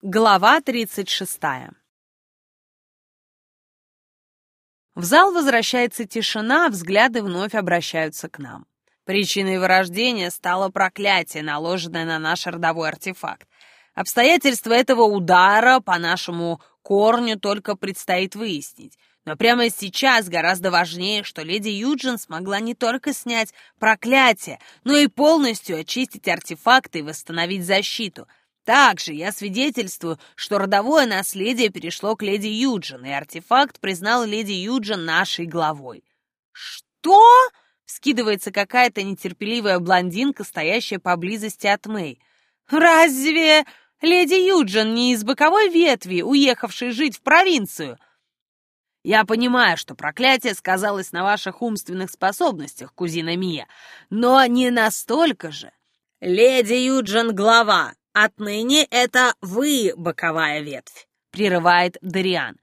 Глава 36. В зал возвращается тишина, взгляды вновь обращаются к нам. Причиной вырождения стало проклятие, наложенное на наш родовой артефакт. Обстоятельства этого удара по нашему корню только предстоит выяснить. Но прямо сейчас гораздо важнее, что леди Юджин смогла не только снять проклятие, но и полностью очистить артефакты и восстановить защиту — также я свидетельствую, что родовое наследие перешло к леди Юджин, и артефакт признал леди Юджин нашей главой. «Что?» — скидывается какая-то нетерпеливая блондинка, стоящая поблизости от Мэй. «Разве леди Юджин не из боковой ветви, уехавшей жить в провинцию?» «Я понимаю, что проклятие сказалось на ваших умственных способностях, кузина Мия, но не настолько же. Леди Юджин — глава, «Отныне это вы, боковая ветвь», — прерывает Дариан.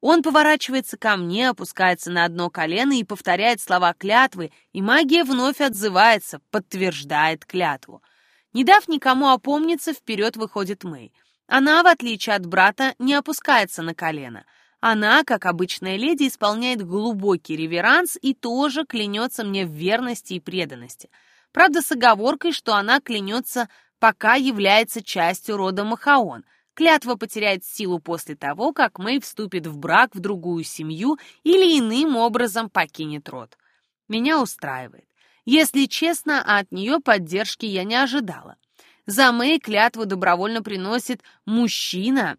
Он поворачивается ко мне, опускается на одно колено и повторяет слова клятвы, и магия вновь отзывается, подтверждает клятву. Не дав никому опомниться, вперед выходит Мэй. Она, в отличие от брата, не опускается на колено. Она, как обычная леди, исполняет глубокий реверанс и тоже клянется мне в верности и преданности. Правда, с оговоркой, что она клянется пока является частью рода Махаон. Клятва потеряет силу после того, как Мэй вступит в брак в другую семью или иным образом покинет род. Меня устраивает. Если честно, от нее поддержки я не ожидала. За Мэй клятву добровольно приносит мужчина,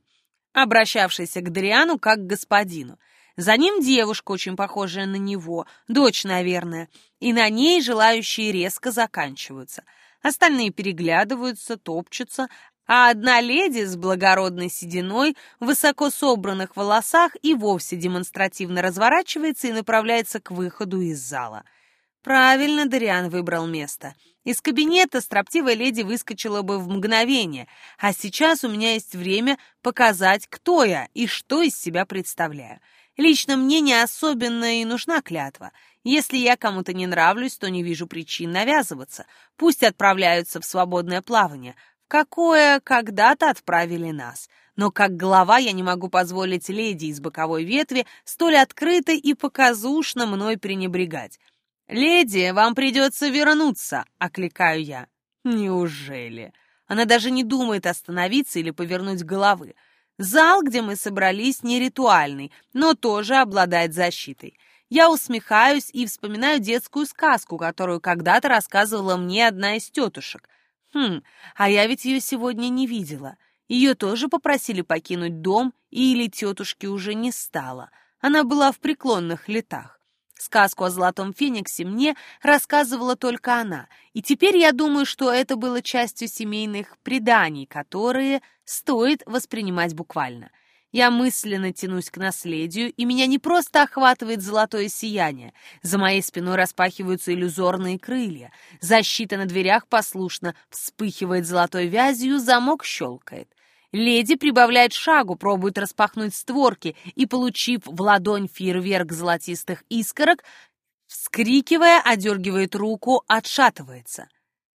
обращавшийся к Дриану как к господину. За ним девушка, очень похожая на него, дочь, наверное, и на ней желающие резко заканчиваются – остальные переглядываются, топчутся, а одна леди с благородной сединой, высоко собранных волосах и вовсе демонстративно разворачивается и направляется к выходу из зала. Правильно Дариан выбрал место. Из кабинета строптивая леди выскочила бы в мгновение, а сейчас у меня есть время показать, кто я и что из себя представляю. Лично мне не особенно и нужна клятва. Если я кому-то не нравлюсь, то не вижу причин навязываться. Пусть отправляются в свободное плавание, в какое когда-то отправили нас. Но как глава я не могу позволить леди из боковой ветви столь открыто и показушно мной пренебрегать. «Леди, вам придется вернуться», — окликаю я. Неужели? Она даже не думает остановиться или повернуть головы. Зал, где мы собрались, не ритуальный, но тоже обладает защитой. Я усмехаюсь и вспоминаю детскую сказку, которую когда-то рассказывала мне одна из тетушек. Хм, а я ведь ее сегодня не видела. Ее тоже попросили покинуть дом, или тетушки уже не стало. Она была в преклонных летах. Сказку о Золотом Фениксе мне рассказывала только она, и теперь я думаю, что это было частью семейных преданий, которые стоит воспринимать буквально. Я мысленно тянусь к наследию, и меня не просто охватывает золотое сияние. За моей спиной распахиваются иллюзорные крылья. Защита на дверях послушно вспыхивает золотой вязью, замок щелкает. Леди прибавляет шагу, пробует распахнуть створки и, получив в ладонь фейерверк золотистых искорок, вскрикивая, одергивает руку, отшатывается.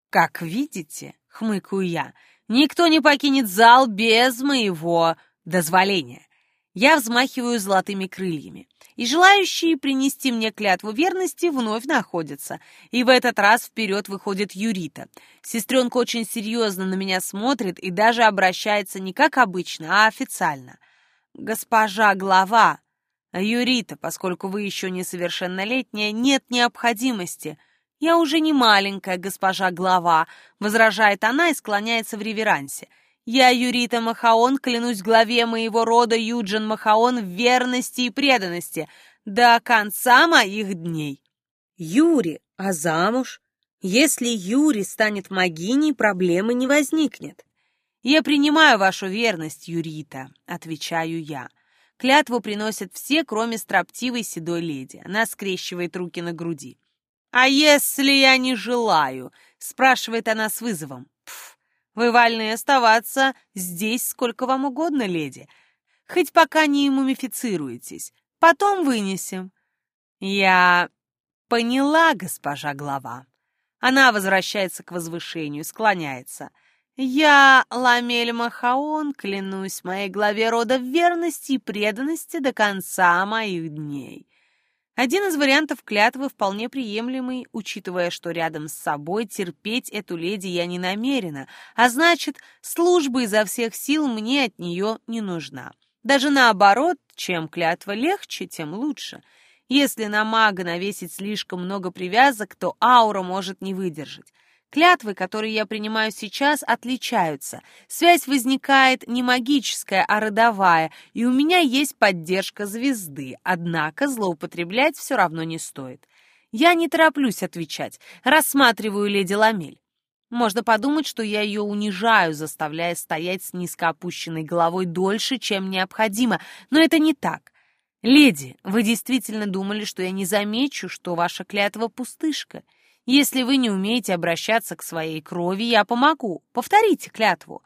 «Как видите», — хмыкаю я, — «никто не покинет зал без моего дозволения. Я взмахиваю золотыми крыльями, и желающие принести мне клятву верности вновь находятся. И в этот раз вперед выходит Юрита. Сестренка очень серьезно на меня смотрит и даже обращается не как обычно, а официально. «Госпожа глава!» «Юрита, поскольку вы еще несовершеннолетняя, нет необходимости». «Я уже не маленькая госпожа глава», — возражает она и склоняется в реверансе. Я, Юрита Махаон, клянусь главе моего рода Юджин Махаон в верности и преданности до конца моих дней. Юри, а замуж? Если Юри станет могиней, проблемы не возникнет. Я принимаю вашу верность, Юрита, отвечаю я. Клятву приносят все, кроме строптивой седой леди. Она скрещивает руки на груди. «А если я не желаю?» — спрашивает она с вызовом. Вы вольны оставаться здесь сколько вам угодно, леди, хоть пока не мумифицируетесь. Потом вынесем. Я поняла, госпожа глава. Она возвращается к возвышению, склоняется. Я, Ламель Махаон, клянусь моей главе рода в верности и преданности до конца моих дней. Один из вариантов клятвы вполне приемлемый, учитывая, что рядом с собой терпеть эту леди я не намерена, а значит, служба изо всех сил мне от нее не нужна. Даже наоборот, чем клятва легче, тем лучше. Если на мага навесить слишком много привязок, то аура может не выдержать. Клятвы, которые я принимаю сейчас, отличаются. Связь возникает не магическая, а родовая, и у меня есть поддержка звезды, однако злоупотреблять все равно не стоит. Я не тороплюсь отвечать, рассматриваю леди Ламель. Можно подумать, что я ее унижаю, заставляя стоять с низко опущенной головой дольше, чем необходимо, но это не так. «Леди, вы действительно думали, что я не замечу, что ваша клятва пустышка?» Если вы не умеете обращаться к своей крови, я помогу. Повторите клятву.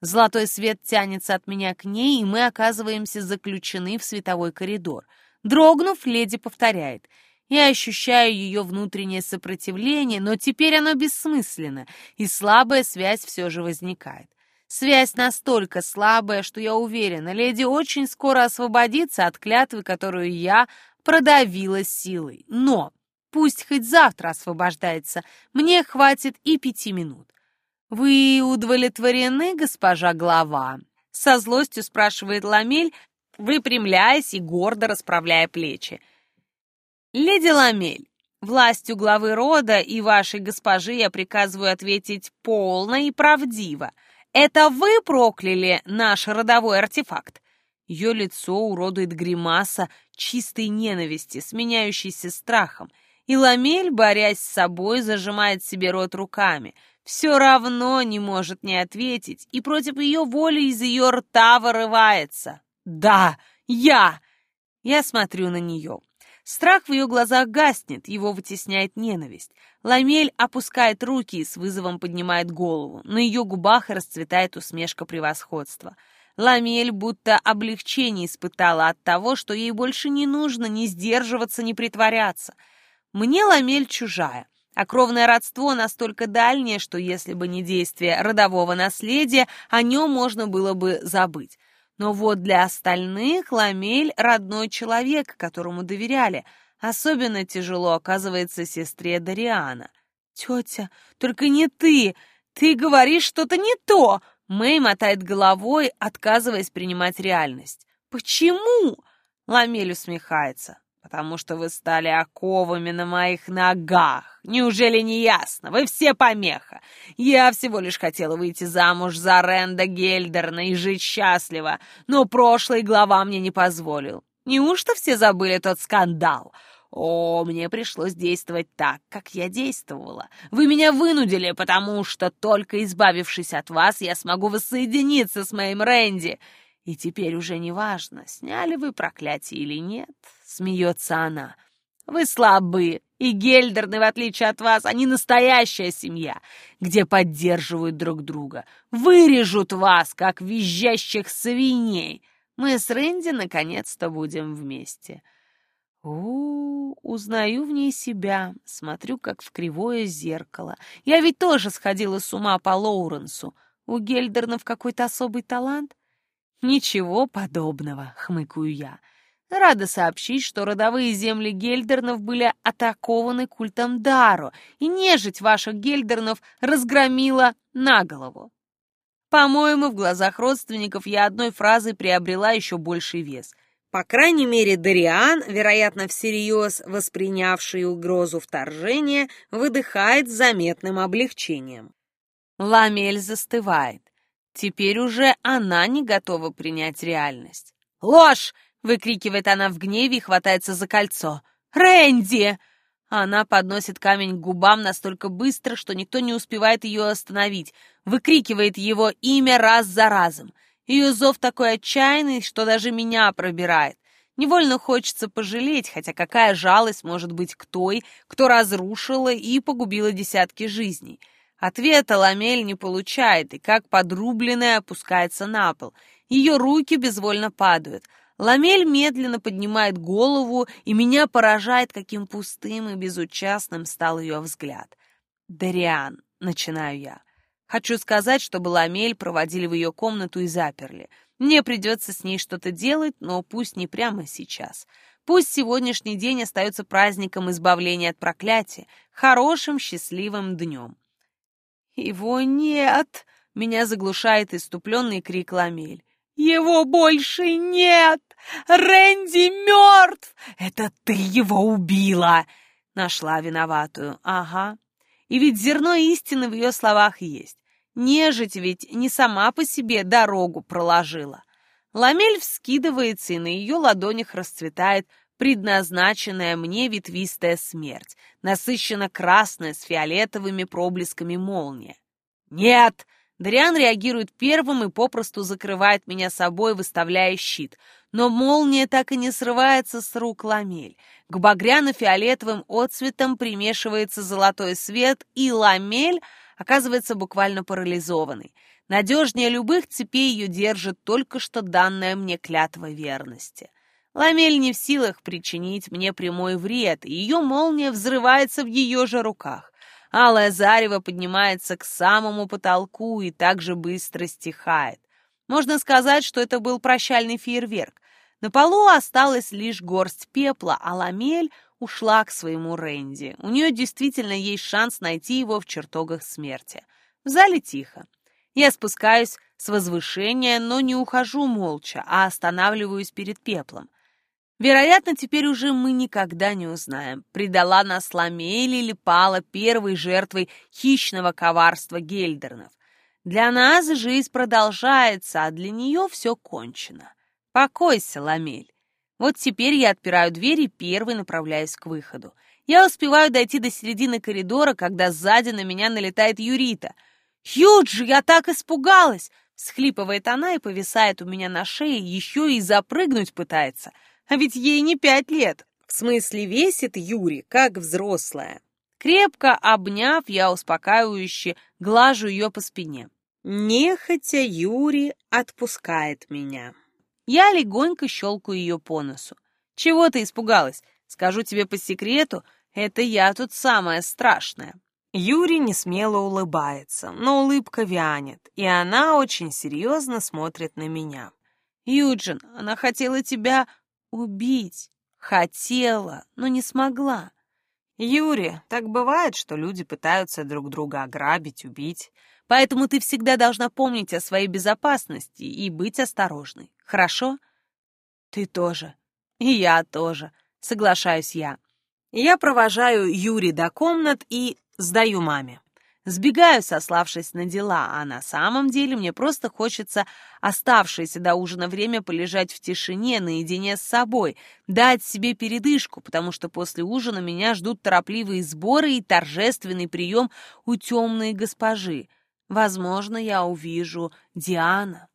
Золотой свет тянется от меня к ней, и мы оказываемся заключены в световой коридор. Дрогнув, леди повторяет. Я ощущаю ее внутреннее сопротивление, но теперь оно бессмысленно, и слабая связь все же возникает. Связь настолько слабая, что я уверена, леди очень скоро освободится от клятвы, которую я продавила силой. Но Пусть хоть завтра освобождается. Мне хватит и пяти минут. «Вы удовлетворены, госпожа глава?» Со злостью спрашивает Ламель, выпрямляясь и гордо расправляя плечи. «Леди Ламель, властью главы рода и вашей госпожи я приказываю ответить полно и правдиво. Это вы прокляли наш родовой артефакт?» Ее лицо уродует гримаса чистой ненависти, сменяющейся страхом — и Ламель, борясь с собой, зажимает себе рот руками. Все равно не может не ответить, и против ее воли из ее рта вырывается. «Да, я!» Я смотрю на нее. Страх в ее глазах гаснет, его вытесняет ненависть. Ламель опускает руки и с вызовом поднимает голову. На ее губах расцветает усмешка превосходства. Ламель будто облегчение испытала от того, что ей больше не нужно ни сдерживаться, ни притворяться — мне ламель чужая, а кровное родство настолько дальнее, что если бы не действие родового наследия, о нем можно было бы забыть. Но вот для остальных ламель — родной человек, которому доверяли. Особенно тяжело оказывается сестре Дариана. «Тетя, только не ты! Ты говоришь что-то не то!» Мэй мотает головой, отказываясь принимать реальность. «Почему?» Ламель усмехается потому что вы стали оковами на моих ногах. Неужели не ясно? Вы все помеха. Я всего лишь хотела выйти замуж за Ренда Гельдерна и жить счастливо, но прошлый глава мне не позволил. Неужто все забыли тот скандал? О, мне пришлось действовать так, как я действовала. Вы меня вынудили, потому что, только избавившись от вас, я смогу воссоединиться с моим Рэнди. И теперь уже не важно, сняли вы проклятие или нет, смеется она. Вы слабы, и Гельдерны, в отличие от вас, они настоящая семья, где поддерживают друг друга. Вырежут вас, как визжащих свиней. Мы с Рэнди наконец-то будем вместе. У, -у, у узнаю в ней себя, смотрю, как в кривое зеркало. Я ведь тоже сходила с ума по Лоуренсу. У Гельдернов какой-то особый талант. «Ничего подобного», — хмыкаю я. Рада сообщить, что родовые земли Гельдернов были атакованы культом Даро, и нежить ваших Гельдернов разгромила на голову. По-моему, в глазах родственников я одной фразой приобрела еще больший вес. По крайней мере, Дариан, вероятно, всерьез воспринявший угрозу вторжения, выдыхает с заметным облегчением. Ламель застывает. Теперь уже она не готова принять реальность. «Ложь!» — выкрикивает она в гневе и хватается за кольцо. «Рэнди!» Она подносит камень к губам настолько быстро, что никто не успевает ее остановить, выкрикивает его имя раз за разом. Ее зов такой отчаянный, что даже меня пробирает. Невольно хочется пожалеть, хотя какая жалость может быть к той, кто разрушила и погубила десятки жизней. Ответа Ламель не получает и, как подрубленная, опускается на пол. Ее руки безвольно падают. Ламель медленно поднимает голову, и меня поражает, каким пустым и безучастным стал ее взгляд. «Дариан», — начинаю я. Хочу сказать, что Баламель проводили в ее комнату и заперли. Мне придется с ней что-то делать, но пусть не прямо сейчас. Пусть сегодняшний день остается праздником избавления от проклятия, хорошим счастливым днем. «Его нет!» — меня заглушает иступленный крик Ламель. «Его больше нет! Рэнди мертв! Это ты его убила!» Нашла виноватую. Ага. И ведь зерно истины в ее словах есть. Нежить ведь не сама по себе дорогу проложила. Ламель вскидывается, и на ее ладонях расцветает предназначенная мне ветвистая смерть, насыщенно красная с фиолетовыми проблесками молния. «Нет!» Дриан реагирует первым и попросту закрывает меня собой, выставляя щит. Но молния так и не срывается с рук ламель. К багряно-фиолетовым отцветам примешивается золотой свет, и ламель оказывается буквально парализованной. Надежнее любых цепей ее держит только что данная мне клятва верности. Ламель не в силах причинить мне прямой вред, и ее молния взрывается в ее же руках. Алое зарево поднимается к самому потолку и также быстро стихает. Можно сказать, что это был прощальный фейерверк. На полу осталась лишь горсть пепла, а ламель ушла к своему Рэнди. У нее действительно есть шанс найти его в чертогах смерти. В зале тихо. Я спускаюсь с возвышения, но не ухожу молча, а останавливаюсь перед пеплом. Вероятно, теперь уже мы никогда не узнаем, предала нас Ламель или пала первой жертвой хищного коварства Гельдернов. Для нас жизнь продолжается, а для нее все кончено. Покойся, Ламель. Вот теперь я отпираю дверь и первый направляюсь к выходу. Я успеваю дойти до середины коридора, когда сзади на меня налетает Юрита. «Юджи, я так испугалась!» Схлипывает она и повисает у меня на шее, еще и запрыгнуть пытается — а ведь ей не пять лет. В смысле, весит Юри, как взрослая. Крепко обняв, я успокаивающе глажу ее по спине. Нехотя Юри отпускает меня. Я легонько щелкаю ее по носу. «Чего ты испугалась? Скажу тебе по секрету, это я тут самое страшное». Юри несмело улыбается, но улыбка вянет, и она очень серьезно смотрит на меня. «Юджин, она хотела тебя Убить. Хотела, но не смогла. Юрий, так бывает, что люди пытаются друг друга ограбить, убить. Поэтому ты всегда должна помнить о своей безопасности и быть осторожной. Хорошо? Ты тоже. И я тоже. Соглашаюсь я. Я провожаю Юри до комнат и сдаю маме. Сбегаю, сославшись на дела, а на самом деле мне просто хочется оставшееся до ужина время полежать в тишине, наедине с собой, дать себе передышку, потому что после ужина меня ждут торопливые сборы и торжественный прием у темной госпожи. Возможно, я увижу Диана.